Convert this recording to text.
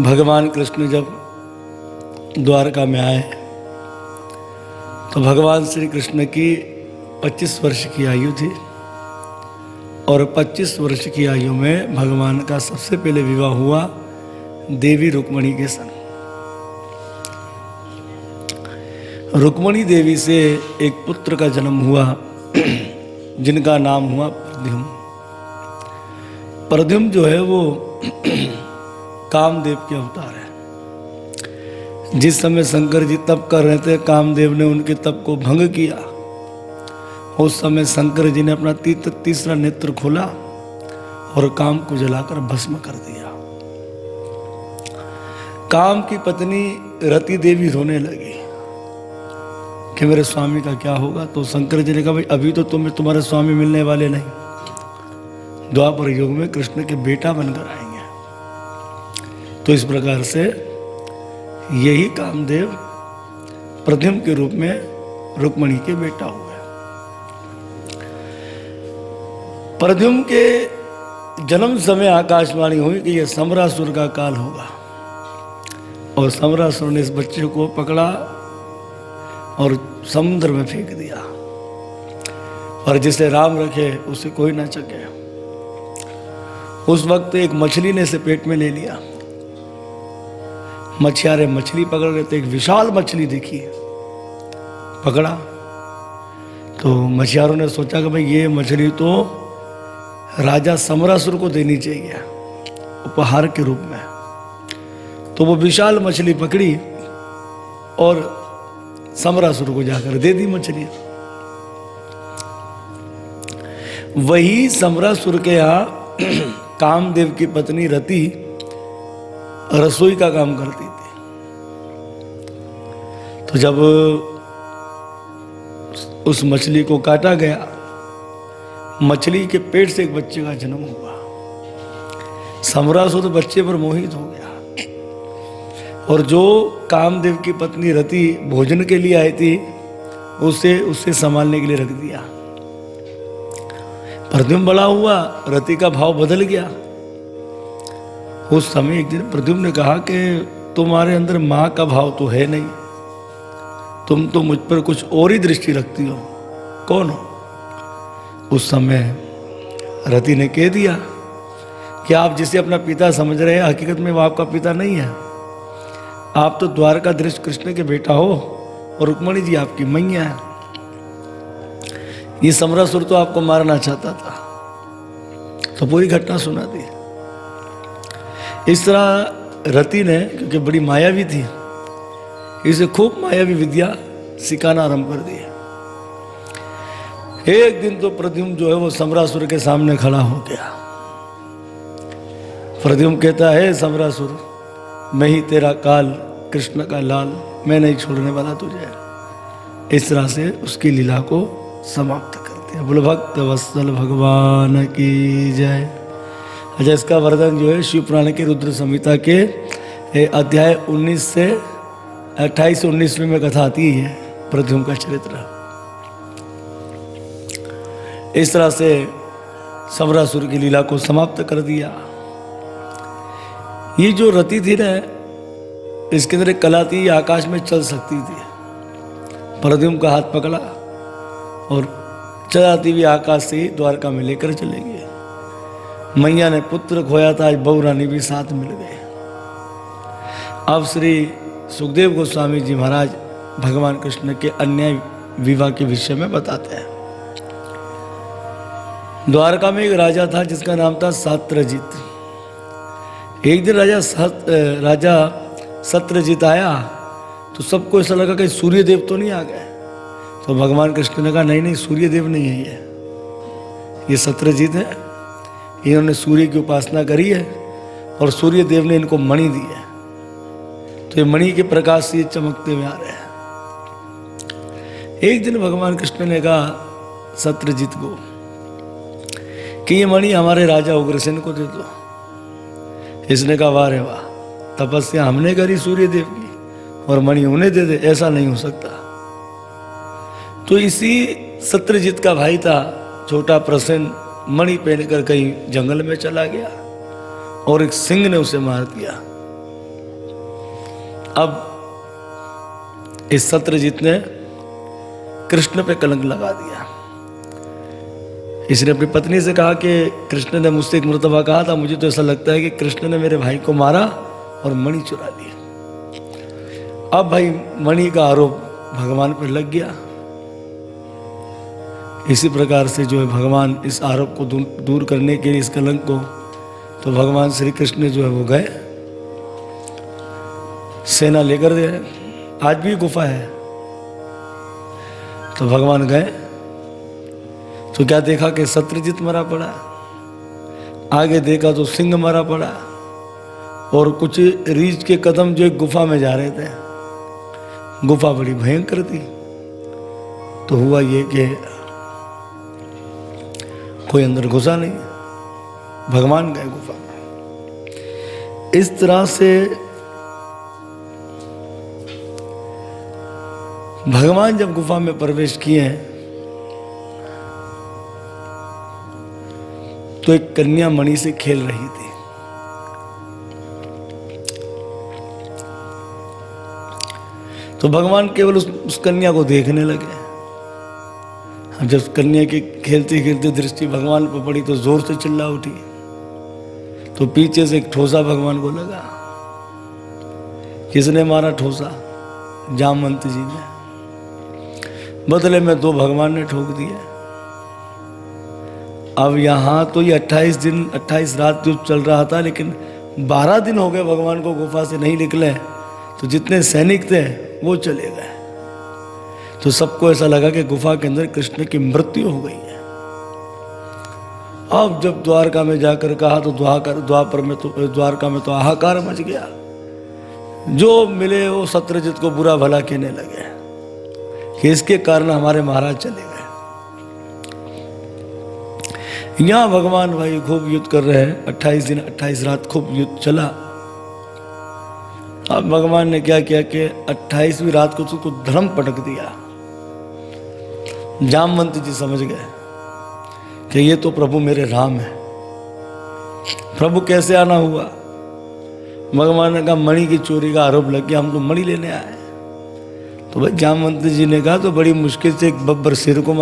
भगवान कृष्ण जब द्वारका में आए तो भगवान श्री कृष्ण की 25 वर्ष की आयु थी और 25 वर्ष की आयु में भगवान का सबसे पहले विवाह हुआ देवी रुक्मणी के संग। रुक्मणी देवी से एक पुत्र का जन्म हुआ, जिनका नाम हुआ प्रद्युम। प्रद्युम जो है वो कामदेव के अवतार है। जिस समय शंकर जी तप कर रहे थे, कामदेव ने उनके तप को भंग किया। उस समय शंकर जी ने अपना तीसरा नेत्र खोला और काम को जलाकर भस्म कर दिया। काम की पत्नी रति देवी रोने लगी कि मेरे स्वामी का क्या होगा? तो शंकर जी ने कहा, भाई, अभी तो तुम्हें, तुम्हारे स्वामी मिलने वाले नहीं। द्वापर युग में कृष्ण के बेटा बनकर आएँगे तो इस प्रकार से यही कामदेव प्रद्युम के रूप में रुक्मणी के बेटा हुए प्रद्युम के जन्म समय आकाशवाणी हुई कि यह समरासुर का काल होगा और समरासुर ने इस बच्चे को पकड़ा और समुद्र में फेंक दिया और जिसे राम रखे उसे कोई ना चके उस वक्त एक मछली ने इसे पेट में ले लिया। मछियारे मछली पकड़ रहे थे, एक विशाल मछली दिखी पकड़ा। तो मछियारों ने सोचा कि भाई, ये मछली तो राजा समरासुर को देनी चाहिए, उपहार के रूप में। तो वो विशाल मछली पकड़ी और समरासुर को जाकर दे दी मछली। वही समरासुर के यहाँ कामदेव की पत्नी रति रसोई का काम करती थी। तो जब उस मछली को काटा गया, मछली के पेट से एक बच्चे का जन्म हुआ। समरासुर बच्चे पर मोहित हो गया। और जो कामदेव की पत्नी रति भोजन के लिए आई थी, उसे उसे संभालने के लिए रख दिया। प्रद्युम बड़ा हुआ, रति का भाव बदल गया। उस समय एक दिन प्रद्युम ने कहा कि तुम्हारे अंदर माँ का भाव तो है नहीं। तुम तो मुझ पर कुछ और ही दृष्टि रखती हो। कौन हो? उस समय रति ने कह दिया कि आप जिसे अपना पिता समझ रहे हैं, हकीकत में वो आपका पिता नहीं है? आप तो द्वारका दृश्य कृष्ण के बेटा हो और रुक्मणी जी आपकी मैया है। ये समरासुर तो आपको मारना चाहता था। तो पूरी घटना सुना दी। इस तरह रति ने, क्योंकि बड़ी मायावी थी, इसे खूब मायावी विद्या सिखाना आरंभ कर दिया। एक दिन तो प्रद्युम जो है वो समरासुर के सामने खड़ा हो गया। प्रद्युम कहता है समरासुर, मैं ही तेरा काल, कृष्ण का लाल, मैं नहीं छोड़ने वाला तुझे। इस तरह से उसकी लीला को समाप्त कर दिया। बोलो, भक्त वत्सल भगवान की जय। अच्छा इसका वर्णन जो है शिव पुराण के रुद्र संहिता के अध्याय 19 से 28 से 19 में कथा आती है प्रद्युम का चरित्र। इस तरह से समरासुर की लीला को समाप्त कर दिया। ये जो रति थी ना, इसके अंदर एक कला थी आकाश में चल सकती थी। प्रद्युम का हाथ पकड़ा और चलाती हुई आकाश से द्वारका में लेकर चले गए। मैया ने पुत्र खोया था आज बहु रानी भी साथ मिल गए। अब श्री सुखदेव गोस्वामी जी महाराज भगवान कृष्ण के अन्याय विवाह के विषय में बताते हैं। द्वारका में एक राजा था जिसका नाम था सात्रजित। एक दिन राजा सत, राजा सत्रजित आया तो सबको ऐसा लगा कि सूर्य देव तो नहीं आ गए। तो भगवान कृष्ण ने कहा नहीं नहीं सूर्य देव नहीं है ये। ये सत्रजीत है। इन्होंने सूर्य की उपासना करी है और सूर्य देव ने इनको मणि दी है। तो ये मणि के प्रकाश से ये चमकते हुए आ रहे हैं। एक दिन भगवान कृष्ण ने कहा सत्रजीत को, कि ये मणि हमारे राजा उग्रसेन को दे दो। इसने कहा, वाह रे वाह, तपस्या हमने करी सूर्य देव की और मणि उन्हें दे दे, ऐसा नहीं हो सकता। तो इसी सत्यजीत का भाई था, छोटा प्रसन्न मणि पहनकर कहीं जंगल में चला गया और एक सिंह ने उसे मार दिया। अब इस सत्रजीत ने कृष्ण पे कलंक लगा दिया। इसने अपनी पत्नी से कहा कि कृष्ण ने मुझसे एक मरतबा कहा था, मुझे तो ऐसा लगता है कि कृष्ण ने मेरे भाई को मारा और मणि चुरा लिया। अब भाई मणि का आरोप भगवान पर लग गया। इसी प्रकार से जो है भगवान इस आरोप को दूर, करने के लिए इस कलंक को तो भगवान श्री कृष्ण जो है वो गए। सेना लेकर गए। आज भी गुफा है। तो भगवान गए। तो क्या देखा कि सत्यजीत मरा पड़ा? आगे देखा तो सिंह मरा पड़ा। और कुछ रीछ के कदम जो एक गुफा में जा रहे थे। गुफा बड़ी भयंकर थी। तो हुआ ये कि कोई अंदर घुसा नहीं भगवान गए गुफा में। इस तरह से भगवान जब गुफा में प्रवेश किए हैं तो एक कन्या मणि से खेल रही थी। तो भगवान केवल उस, उस कन्या को देखने लगे। अब जब कन्या की खेलते खेलते दृष्टि भगवान पर पड़ी तो ज़ोर से चिल्ला उठी। तो पीछे से एक ठोसा भगवान को लगा। किसने मारा ठोसा? जामवंत जी ने। बदले में दो भगवान ने ठोक दिए। अब यहाँ तो ये 28 दिन 28 रात जो चल रहा था, लेकिन 12 दिन हो गए भगवान को गुफा से नहीं निकले। तो जितने सैनिक थे, वो चले गए। तो सबको ऐसा लगा कि गुफा के अंदर कृष्ण की मृत्यु हो गई है। अब जब द्वारका में जाकर कहा तो द्वाकर द्वापर में तो द्वारका में तो हाहाकार मच गया। जो मिले, वो सत्यजित को बुरा भला कहने लगे कि इसके कारण हमारे महाराज चले गए। यहाँ भगवान भाई खूब युद्ध कर रहे हैं। 28 दिन 28 रात खूब युद्ध चला। अब भगवान ने क्या किया कि 28वीं रात को उसको धर्म पटक दिया। जामवंत जी समझ गए कि ये तो प्रभु मेरे राम है। प्रभु कैसे आना हुआ? भगवान ने कहा, मणि की चोरी का आरोप लग गया, हम तो मणि लेने आए तो भाई जामवंत जी ने कहा तो बड़ी मुश्किल से एक बब्बर सिर को